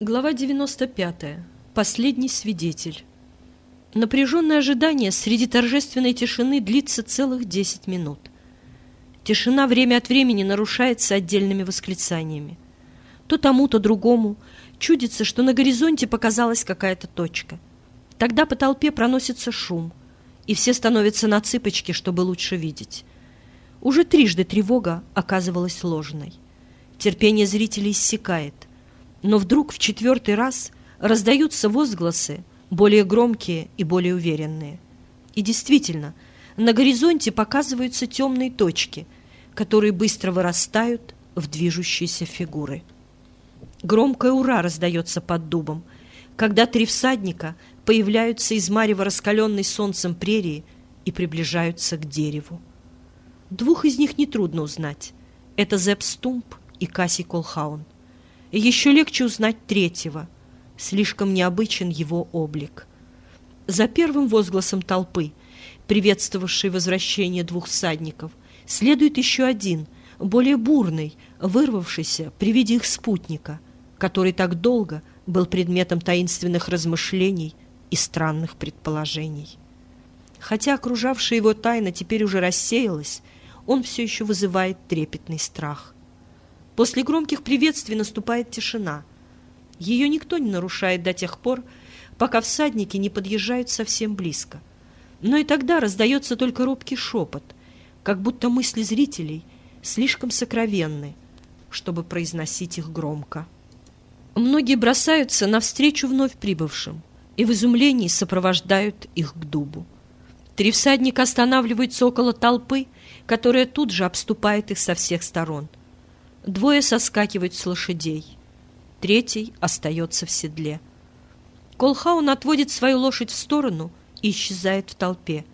Глава 95. Последний свидетель. Напряженное ожидание среди торжественной тишины длится целых 10 минут. Тишина время от времени нарушается отдельными восклицаниями. То тому, то другому чудится, что на горизонте показалась какая-то точка. Тогда по толпе проносится шум, и все становятся на цыпочки, чтобы лучше видеть. Уже трижды тревога оказывалась ложной. Терпение зрителей иссякает но вдруг в четвертый раз раздаются возгласы, более громкие и более уверенные. И действительно, на горизонте показываются темные точки, которые быстро вырастают в движущиеся фигуры. Громкое «Ура!» раздается под дубом, когда три всадника появляются из марева раскаленной солнцем прерии и приближаются к дереву. Двух из них нетрудно узнать. Это Зепп Стумп и Касси Колхаун. Еще легче узнать третьего. Слишком необычен его облик. За первым возгласом толпы, приветствовавшей возвращение двух всадников, следует еще один, более бурный, вырвавшийся при виде их спутника, который так долго был предметом таинственных размышлений и странных предположений. Хотя окружавшая его тайна теперь уже рассеялась, он все еще вызывает трепетный страх. После громких приветствий наступает тишина. Ее никто не нарушает до тех пор, пока всадники не подъезжают совсем близко. Но и тогда раздается только робкий шепот, как будто мысли зрителей слишком сокровенны, чтобы произносить их громко. Многие бросаются навстречу вновь прибывшим и в изумлении сопровождают их к дубу. Три всадника останавливаются около толпы, которая тут же обступает их со всех сторон – Двое соскакивают с лошадей. Третий остается в седле. Колхаун отводит свою лошадь в сторону и исчезает в толпе.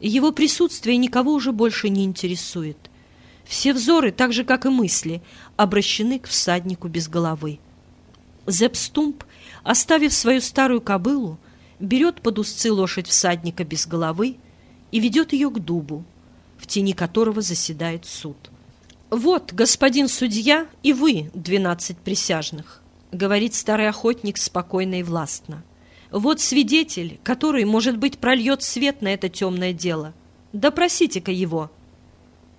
Его присутствие никого уже больше не интересует. Все взоры, так же, как и мысли, обращены к всаднику без головы. Зепстумп, оставив свою старую кобылу, берет под узцы лошадь всадника без головы и ведет ее к дубу, в тени которого заседает суд. «Вот, господин судья, и вы, двенадцать присяжных», — говорит старый охотник спокойно и властно. «Вот свидетель, который, может быть, прольет свет на это темное дело. Допросите-ка его».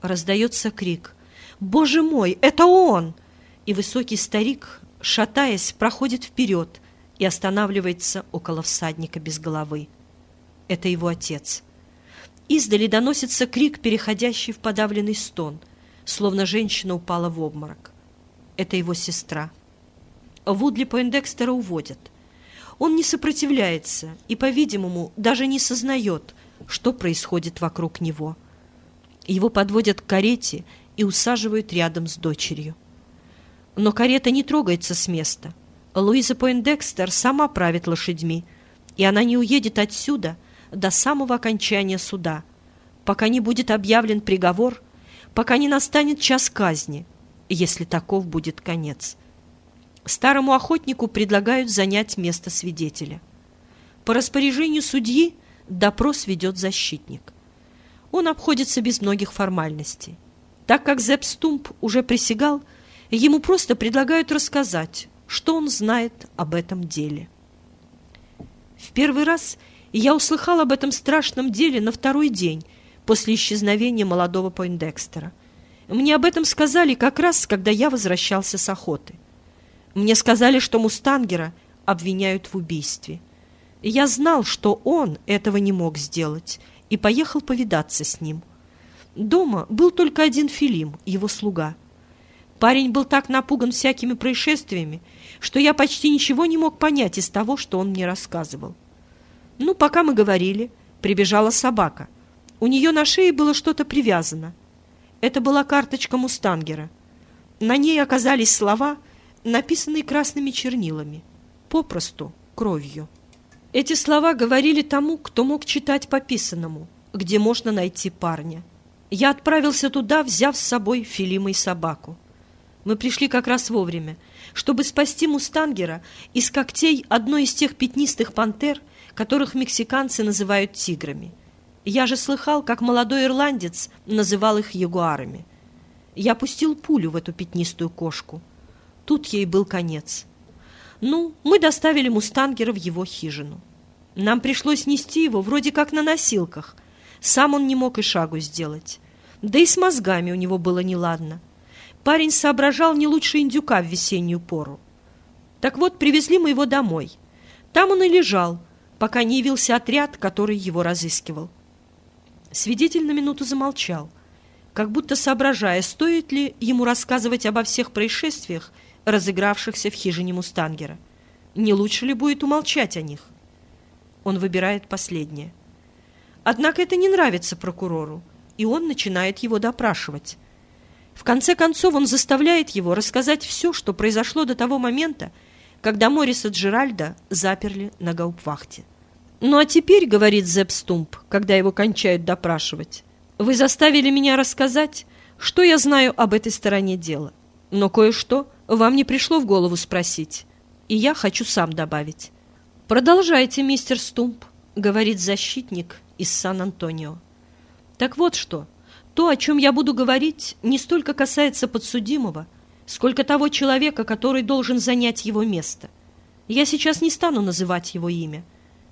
Раздается крик. «Боже мой, это он!» И высокий старик, шатаясь, проходит вперед и останавливается около всадника без головы. Это его отец. Издали доносится крик, переходящий в подавленный стон — словно женщина упала в обморок. Это его сестра. Вудли Пойндекстера уводят. Он не сопротивляется и, по-видимому, даже не сознает, что происходит вокруг него. Его подводят к карете и усаживают рядом с дочерью. Но карета не трогается с места. Луиза Пойндекстер сама правит лошадьми, и она не уедет отсюда до самого окончания суда, пока не будет объявлен приговор – пока не настанет час казни, если таков будет конец. Старому охотнику предлагают занять место свидетеля. По распоряжению судьи допрос ведет защитник. Он обходится без многих формальностей. Так как Зепп Стумп уже присягал, ему просто предлагают рассказать, что он знает об этом деле. В первый раз я услыхал об этом страшном деле на второй день после исчезновения молодого Пойндекстера. Мне об этом сказали как раз, когда я возвращался с охоты. Мне сказали, что Мустангера обвиняют в убийстве. Я знал, что он этого не мог сделать, и поехал повидаться с ним. Дома был только один Филим, его слуга. Парень был так напуган всякими происшествиями, что я почти ничего не мог понять из того, что он мне рассказывал. Ну, пока мы говорили, прибежала собака — у нее на шее было что-то привязано. Это была карточка Мустангера. На ней оказались слова, написанные красными чернилами, попросту кровью. Эти слова говорили тому, кто мог читать по писанному, где можно найти парня. Я отправился туда, взяв с собой Филима и собаку. Мы пришли как раз вовремя, чтобы спасти Мустангера из когтей одной из тех пятнистых пантер, которых мексиканцы называют тиграми. Я же слыхал, как молодой ирландец называл их ягуарами. Я пустил пулю в эту пятнистую кошку. Тут ей был конец. Ну, мы доставили Мустангера в его хижину. Нам пришлось нести его вроде как на носилках. Сам он не мог и шагу сделать. Да и с мозгами у него было неладно. Парень соображал не лучше индюка в весеннюю пору. Так вот, привезли мы его домой. Там он и лежал, пока не явился отряд, который его разыскивал. Свидетель на минуту замолчал, как будто соображая, стоит ли ему рассказывать обо всех происшествиях, разыгравшихся в хижине Мустангера. Не лучше ли будет умолчать о них? Он выбирает последнее. Однако это не нравится прокурору, и он начинает его допрашивать. В конце концов он заставляет его рассказать все, что произошло до того момента, когда Мориса Джеральда заперли на гаупвахте. «Ну а теперь, — говорит Зепп Стумп, когда его кончают допрашивать, — вы заставили меня рассказать, что я знаю об этой стороне дела. Но кое-что вам не пришло в голову спросить, и я хочу сам добавить. «Продолжайте, мистер Стумп», — говорит защитник из Сан-Антонио. «Так вот что, то, о чем я буду говорить, не столько касается подсудимого, сколько того человека, который должен занять его место. Я сейчас не стану называть его имя.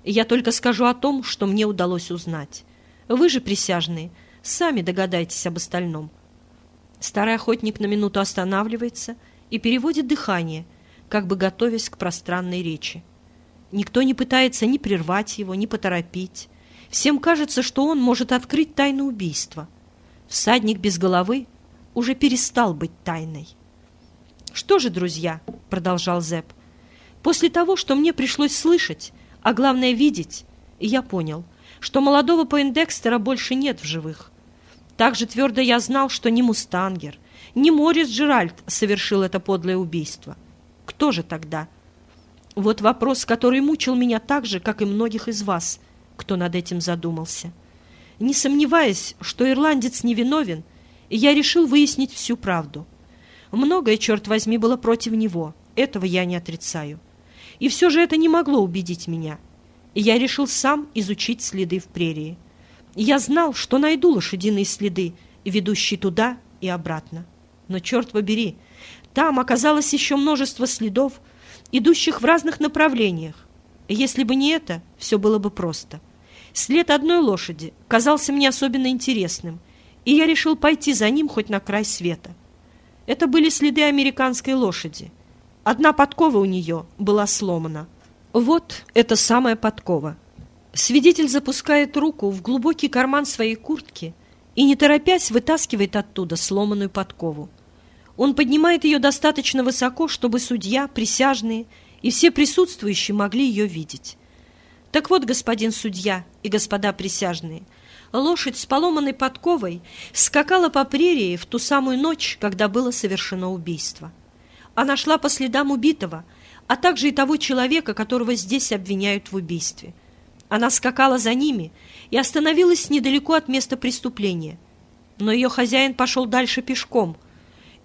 Я только скажу о том, что мне удалось узнать. Вы же, присяжные, сами догадайтесь об остальном». Старый охотник на минуту останавливается и переводит дыхание, как бы готовясь к пространной речи. Никто не пытается ни прервать его, ни поторопить. Всем кажется, что он может открыть тайну убийства. Всадник без головы уже перестал быть тайной. «Что же, друзья?» — продолжал Зэп. «После того, что мне пришлось слышать, а главное видеть, я понял, что молодого Поиндекстера больше нет в живых. Так же твердо я знал, что ни Мустангер, ни Морис Джеральд совершил это подлое убийство. Кто же тогда?» Вот вопрос, который мучил меня так же, как и многих из вас, кто над этим задумался. Не сомневаясь, что ирландец невиновен, я решил выяснить всю правду. Многое, черт возьми, было против него, этого я не отрицаю. И все же это не могло убедить меня. Я решил сам изучить следы в прерии. Я знал, что найду лошадиные следы, ведущие туда и обратно. Но, черт побери, там оказалось еще множество следов, идущих в разных направлениях. Если бы не это, все было бы просто. След одной лошади казался мне особенно интересным, и я решил пойти за ним хоть на край света. Это были следы американской лошади. Одна подкова у нее была сломана. Вот эта самая подкова. Свидетель запускает руку в глубокий карман своей куртки и, не торопясь, вытаскивает оттуда сломанную подкову. Он поднимает ее достаточно высоко, чтобы судья, присяжные и все присутствующие могли ее видеть. Так вот, господин судья и господа присяжные, лошадь с поломанной подковой скакала по прерии в ту самую ночь, когда было совершено убийство. Она шла по следам убитого, а также и того человека, которого здесь обвиняют в убийстве. Она скакала за ними и остановилась недалеко от места преступления. Но ее хозяин пошел дальше пешком –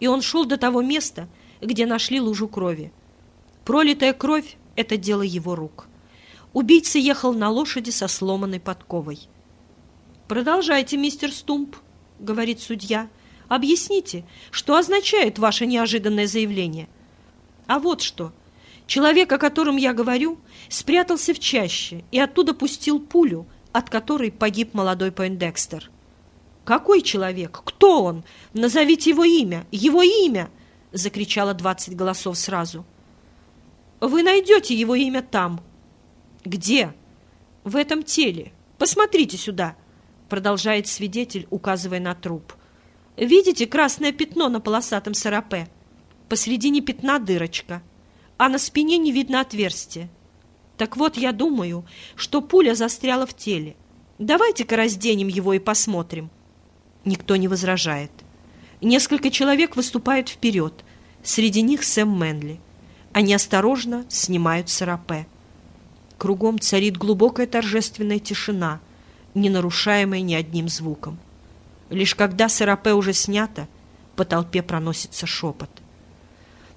и он шел до того места, где нашли лужу крови. Пролитая кровь — это дело его рук. Убийца ехал на лошади со сломанной подковой. «Продолжайте, мистер Стумп», — говорит судья. «Объясните, что означает ваше неожиданное заявление?» «А вот что. Человек, о котором я говорю, спрятался в чаще и оттуда пустил пулю, от которой погиб молодой Пойндекстер. «Какой человек? Кто он? Назовите его имя! Его имя!» — закричало двадцать голосов сразу. «Вы найдете его имя там». «Где?» «В этом теле. Посмотрите сюда», — продолжает свидетель, указывая на труп. «Видите красное пятно на полосатом сарапе? Посредине пятна дырочка, а на спине не видно отверстия. Так вот, я думаю, что пуля застряла в теле. Давайте-ка разденем его и посмотрим». Никто не возражает. Несколько человек выступают вперед. Среди них Сэм Мэнли. Они осторожно снимают сарапе. Кругом царит глубокая торжественная тишина, не нарушаемая ни одним звуком. Лишь когда сарапе уже снято, по толпе проносится шепот.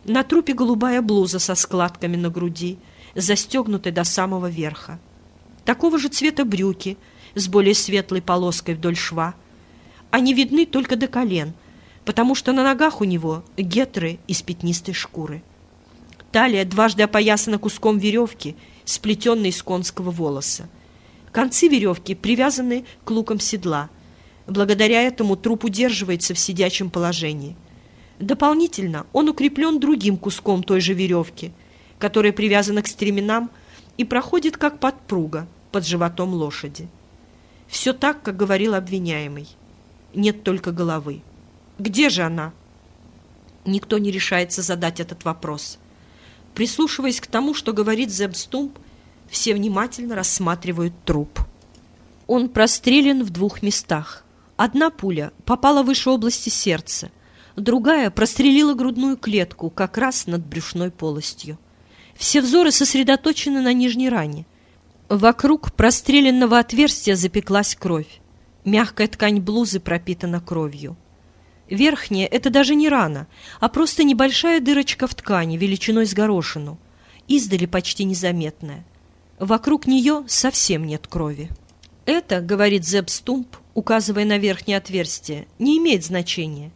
На трупе голубая блуза со складками на груди, застегнутой до самого верха. Такого же цвета брюки с более светлой полоской вдоль шва – они видны только до колен, потому что на ногах у него гетры из пятнистой шкуры. Талия дважды опоясана куском веревки, сплетенной из конского волоса. Концы веревки привязаны к лукам седла. Благодаря этому труп удерживается в сидячем положении. Дополнительно он укреплен другим куском той же веревки, которая привязана к стременам и проходит как подпруга под животом лошади. Все так, как говорил обвиняемый. Нет только головы. Где же она? Никто не решается задать этот вопрос. Прислушиваясь к тому, что говорит Земстумп, все внимательно рассматривают труп. Он прострелен в двух местах. Одна пуля попала выше области сердца, другая прострелила грудную клетку как раз над брюшной полостью. Все взоры сосредоточены на нижней ране. Вокруг простреленного отверстия запеклась кровь. Мягкая ткань блузы пропитана кровью. Верхняя — это даже не рана, а просто небольшая дырочка в ткани величиной с горошину, издали почти незаметная. Вокруг нее совсем нет крови. Это, говорит Зеб Стумп, указывая на верхнее отверстие, не имеет значения.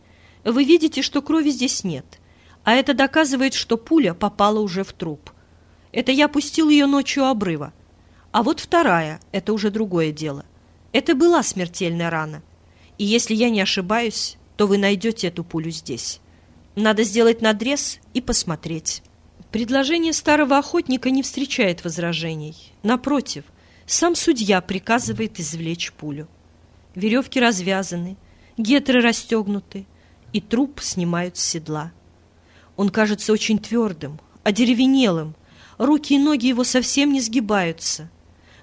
Вы видите, что крови здесь нет, а это доказывает, что пуля попала уже в труп. Это я пустил ее ночью обрыва. А вот вторая — это уже другое дело. Это была смертельная рана. И если я не ошибаюсь, то вы найдете эту пулю здесь. Надо сделать надрез и посмотреть. Предложение старого охотника не встречает возражений. Напротив, сам судья приказывает извлечь пулю. Веревки развязаны, гетры расстегнуты, и труп снимают с седла. Он кажется очень твердым, одеревенелым, руки и ноги его совсем не сгибаются.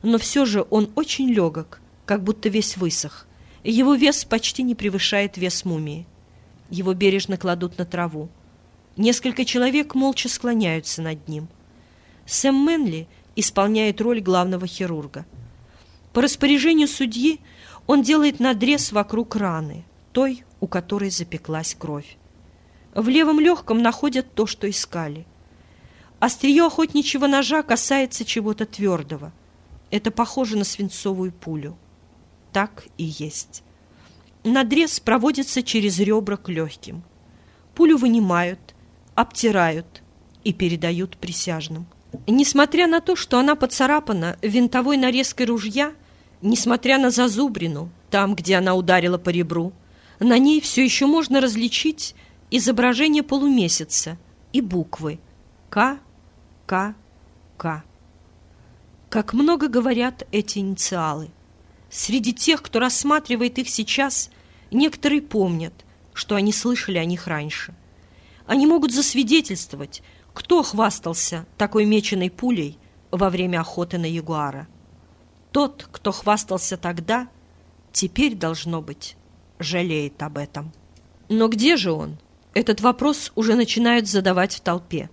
Но все же он очень легок, как будто весь высох. Его вес почти не превышает вес мумии. Его бережно кладут на траву. Несколько человек молча склоняются над ним. Сэм Мэнли исполняет роль главного хирурга. По распоряжению судьи он делает надрез вокруг раны, той, у которой запеклась кровь. В левом легком находят то, что искали. Острие охотничьего ножа касается чего-то твердого. Это похоже на свинцовую пулю так и есть. Надрез проводится через ребра к легким. Пулю вынимают, обтирают и передают присяжным. Несмотря на то, что она поцарапана винтовой нарезкой ружья, несмотря на зазубрину, там, где она ударила по ребру, на ней все еще можно различить изображение полумесяца и буквы К, К, К. Как много говорят эти инициалы. Среди тех, кто рассматривает их сейчас, некоторые помнят, что они слышали о них раньше. Они могут засвидетельствовать, кто хвастался такой меченой пулей во время охоты на ягуара. Тот, кто хвастался тогда, теперь, должно быть, жалеет об этом. Но где же он? Этот вопрос уже начинают задавать в толпе.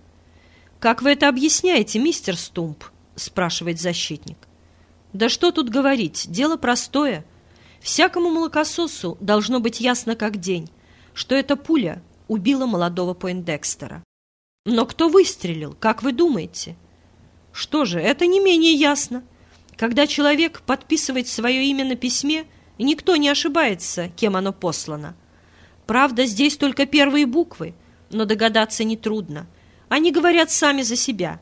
«Как вы это объясняете, мистер Стумп?» – спрашивает защитник. Да что тут говорить, дело простое. Всякому молокососу должно быть ясно как день, что эта пуля убила молодого Пойндекстера. Но кто выстрелил, как вы думаете? Что же, это не менее ясно. Когда человек подписывает свое имя на письме, никто не ошибается, кем оно послано. Правда, здесь только первые буквы, но догадаться нетрудно. Они говорят сами за себя.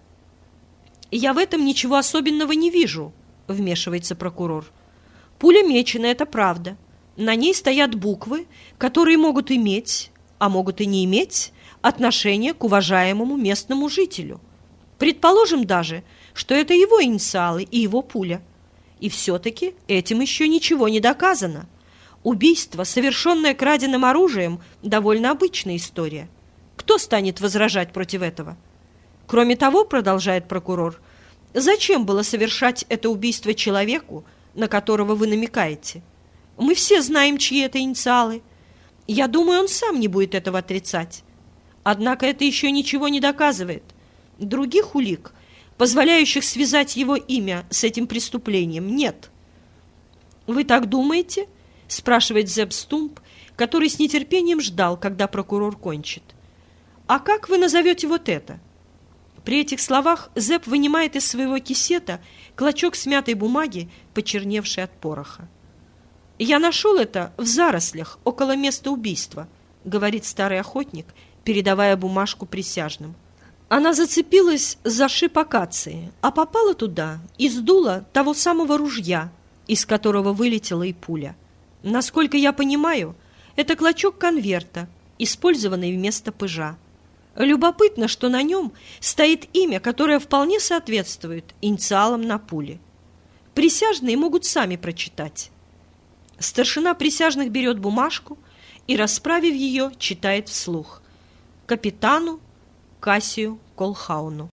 Я в этом ничего особенного не вижу, — вмешивается прокурор. «Пуля мечена, это правда. На ней стоят буквы, которые могут иметь, а могут и не иметь, отношение к уважаемому местному жителю. Предположим даже, что это его инициалы и его пуля. И все-таки этим еще ничего не доказано. Убийство, совершенное краденым оружием, довольно обычная история. Кто станет возражать против этого? Кроме того, продолжает прокурор, — Зачем было совершать это убийство человеку, на которого вы намекаете? Мы все знаем, чьи это инициалы. Я думаю, он сам не будет этого отрицать. Однако это еще ничего не доказывает. Других улик, позволяющих связать его имя с этим преступлением, нет. «Вы так думаете?» – спрашивает Зеб Стумп, который с нетерпением ждал, когда прокурор кончит. «А как вы назовете вот это?» При этих словах Зэп вынимает из своего кисета клочок смятой бумаги, почерневший от пороха. «Я нашел это в зарослях около места убийства», — говорит старый охотник, передавая бумажку присяжным. Она зацепилась за шип акации, а попала туда из дула того самого ружья, из которого вылетела и пуля. Насколько я понимаю, это клочок конверта, использованный вместо пыжа. Любопытно, что на нем стоит имя, которое вполне соответствует инициалам на пуле. Присяжные могут сами прочитать. Старшина присяжных берет бумажку и, расправив ее, читает вслух. Капитану Кассию Колхауну.